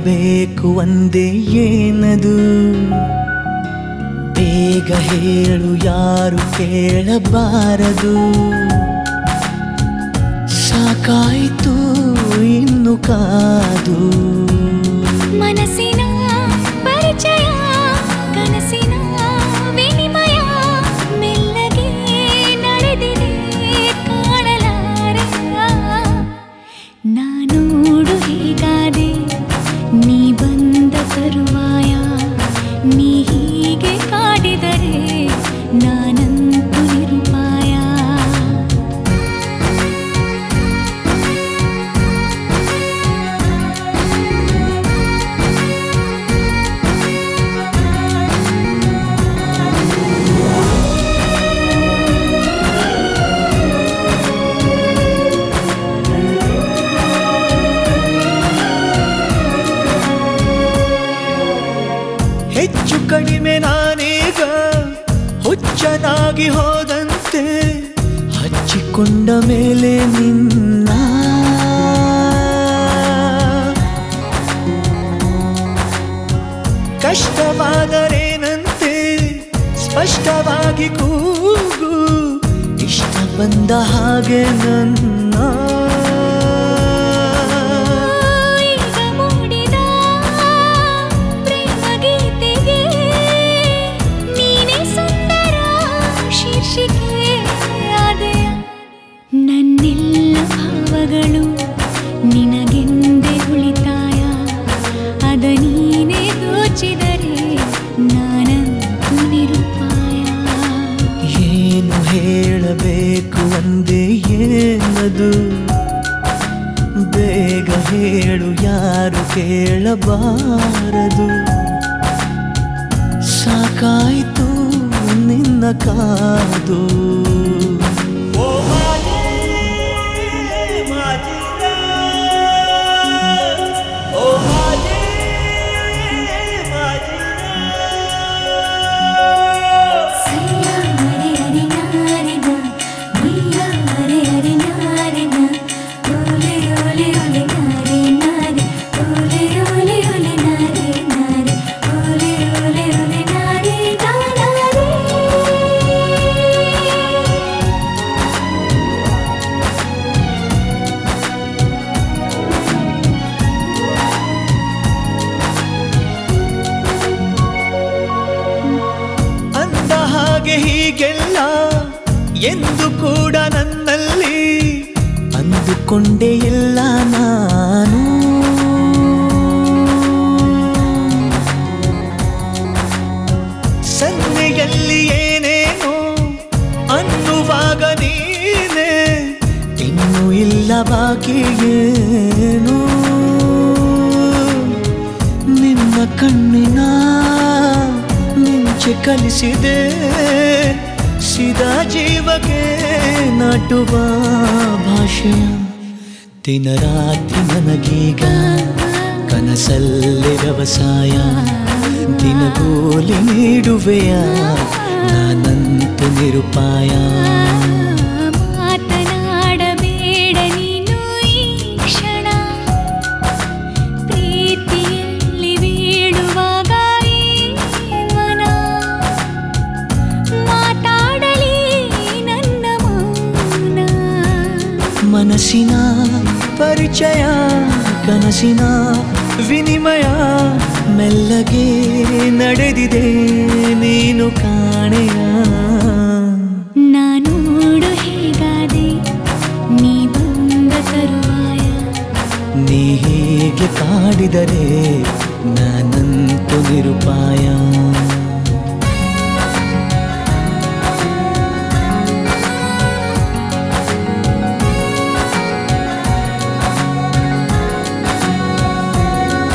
ಹೇಳಬೇಕು ಒಂದೇ ಏನದು? ಬೇಗ ಹೇಳು ಯಾರು ಕೇಳಬಾರದು? ಸಾಕಾಯಿತು ಇನ್ನು ಕಾದು. ಬಂದ ಹುಚ್ಚನಾಗಿ ಹೋದಂತೆ ಹಚ್ಚಿಕೊಂಡ ಮೇಲೆ ನಿನ್ನ. ಕಷ್ಟವಾದರೇನಂತೆ ಸ್ಪಷ್ಟವಾಗಿ ಕೂಗು. ಇಷ್ಟ ಬಂದ ಹಾಗೆ ನನ್ನ ಹೇಳಬೇಕು ಒಂದೇ ಏನದು? ಬೇಗ ಹೇಳು ಯಾರು ಕೇಳಬಾರದು? ಸಾಕಾಯಿತು ನಿನ್ನ ಕಾದು. ಹಾಗೆ ಹೀಗೆಲ್ಲ ಎಂದು ಕೂಡ ನನ್ನಲ್ಲಿ ಅಂದುಕೊಂಡೇ ಇಲ್ಲ ನಾನು. ಸನ್ನೆಯಲ್ಲಿ ಏನೇನೋ ಅನ್ನುವಾಗ ನೀನೆ, ಇನ್ನು ಇಲ್ಲ ಬಾಕಿಯೇನು ನಿನ್ನ ಕಣ್ಣಿನ ಮಿಂಚೆ ಕಲಿಸಿದೆ, ಸಿದಾ ಜೀವಕ್ಕೆ ನಾಟುವ ಭಾಷೆಯ ದಿನ ರಾತ್ರಿ ನನಗೀಗ ಕನಸಲ್ಲಿ ವ್ಯವಸಾಯ ದಿನಗೂಲಿ ನೀಡುವೆಯ, ನಾನಂತು ನಿರುಪಾಯ. ಮನಸ್ಸಿನ ಪರಿಚಯ ಕನಸಿನ ವಿನಿಮಯ ಮೆಲ್ಲಗೆ ನಡೆದಿದೆ ನೀನು ಕಾಣೆಯ. ನಾನು ಹೇಗಾದೆ ನೀ ಬಂದ ತರುವಾಯ. ನೀ ಹೇಗೆ ಕಾಡಿದರೆ ನಾನಂತು ನಿರುಪಾಯ.